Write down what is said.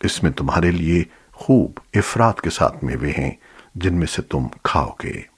اس میں تمہارے لیے خوب افراد کے ساتھ میوے ہیں جن میں سے تم کھاؤ گے۔